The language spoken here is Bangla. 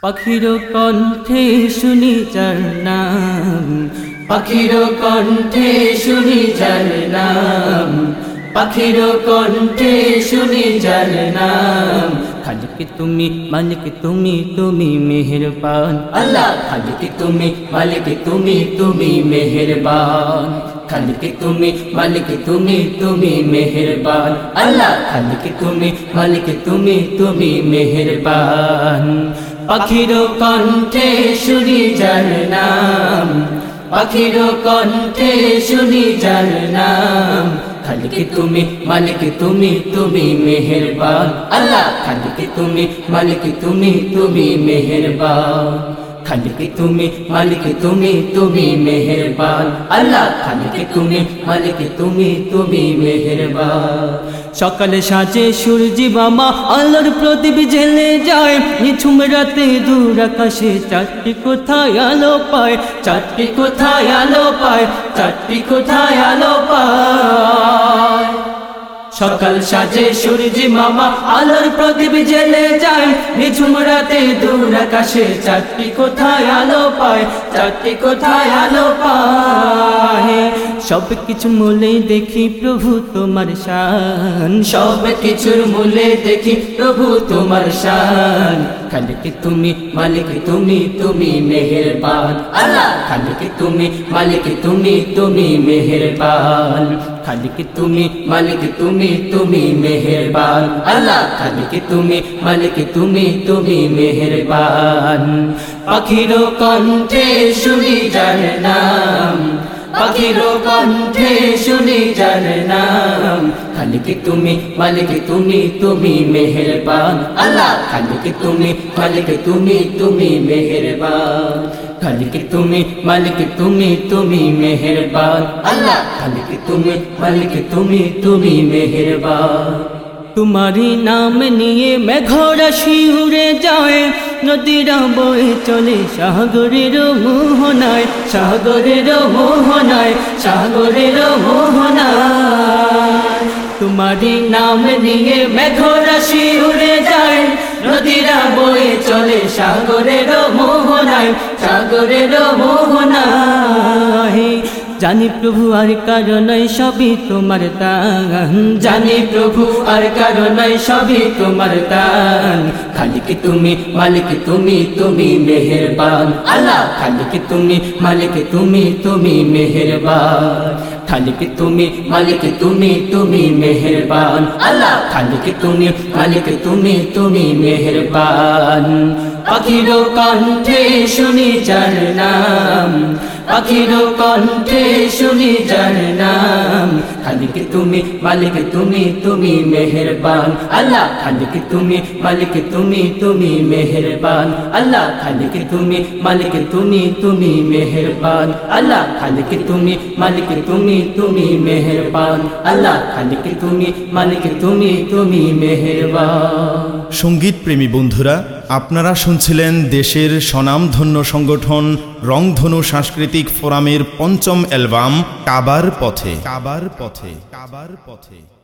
পাখির কণ্ঠে শুনি যার নাম। পাখির কণ্ঠে শুনি যার নাম। পাখির কণ্ঠে শুনি যার নাম। খালিক তুমি মালিক তুমি তুমি মেহেরবান। আল্লাহ। খালিক তুমি মালিক তুমি তুমি মেহেরবান। খালিক তুমি মালিক তুমি তুমি মেহেরবান। আল্লাহ। খালিক তুমি মালিক তুমি তুমি মেহেরবান। পাখির কণ্ঠে শুনি যার নাম। পাখির কণ্ঠে শুনি যার নাম। খালিক তুমি, মালিক তুমি তুমি মেহেরবান। আল্লাহ, খালিকে তুমি, মালিক তুমি তুমি মেহেরবান। খালিক তুমি, মালিক তুমি তুমি মেহেরবান। আল্লাহ খালিক তুমি, মালিক তুমি তুমি মেহেরবান। সকালে সাজে সূর্যি বামা, আলোর প্রদীপ জেলে যায়। নিঝুম রাতে দূর আকাশে চারটি কোথায় আলো পায়? চারটি কোথায় আলো পায়? চারটি কোথায় আলো পায়? সকাল সাজে সূর্যি মামা, আলোর প্রদীপ জেলে যায়। নিঝুম রাতে দূর আকাশে চারটি কোথায় আলো পায়, চারটি কোথায় আলো পায়। সব কিছু মূলে দেখি প্রভু তোমার শান। সব কিছুর মূলে দেখি প্রভু তোমার শান। খালিক তুমি মালিক তুমি তুমি মেহেরবান। আল্লাহ! খালিক তুমি মালিক তুমি তুমি মেহেরবান। খালিক তুমি মালিক তুমি তুমি মেহেরবান। আল্লাহ! খালিক তুমি মালিক তুমি তুমি মেহেরবান। পাখির কণ্ঠে শুনি নাম পাখির কণ্ঠে শুনি যার নাম। খালিক তুমি, মালিক তুমি তুমি মেহেরবান। আল্লাহ, খালিক তুমি, মালিক তুমি তুমি মেহেরবান। খালিক তুমি, মালিক তুমি তুমি মেহেরবান। আল্লাহ, খালিক তুমি, মালিক তুমি তুমি মেহেরবান। তোমারি নাম নিয়ে মেঘরা শিউরে যায়। নদীরা বয়ে চলে, সাগরের মোহনায় সাগরের মোহনায় সাগরের মোহনায় তোমারি নাম নিয়ে মেঘরাশি উড়ে যায়, নদীরা বয়ে চলে, সাগরের মোহনায় সাগরের মোহনায় জানি প্রভু আর কারণই সবই তোমার দান জানি প্রভু আর কারণই সবই তোমার দান খালিক তুমি, মালিক তুমি তুমি মেহেরবান। আল্লাহ, খালিক তুমি, মালিক তুমি তুমি মেহেরবান। খালিক তুমি, মালিক তুমি তুমি মেহেরবান। আল্লাহ, খালিক তুমি, মালিক তুমি তুমি মেহেরবান। পাখির কণ্ঠে শুনি যার নাম। পাখির কণ্ঠে শুনি যার নাম খালিক তুমি, মালিক তুমি তুমি মেহেরবান। আল্লাহ খালিক তুমি, মালিক তুমি তুমি মেহেরবান। আল্লাহ খালিক তুমি, মালিক তুমি তুমি মেহেরবান। আল্লাহ খালিক তুমি, মালিক তুমি তুমি মেহেরবান। আল্লাহ খালিক তুমি, মালিক তুমি তুমি মেহেরবান। সংগীত প্রেমী বন্ধুরা, আপনারা শুনছিলেন দেশের স্বনামধন্য সংগঠন রংধনু সাংস্কৃতিক ফোরামের পঞ্চম অ্যালবাম, কাবার পথে। কাবার পথে। কাবার পথে।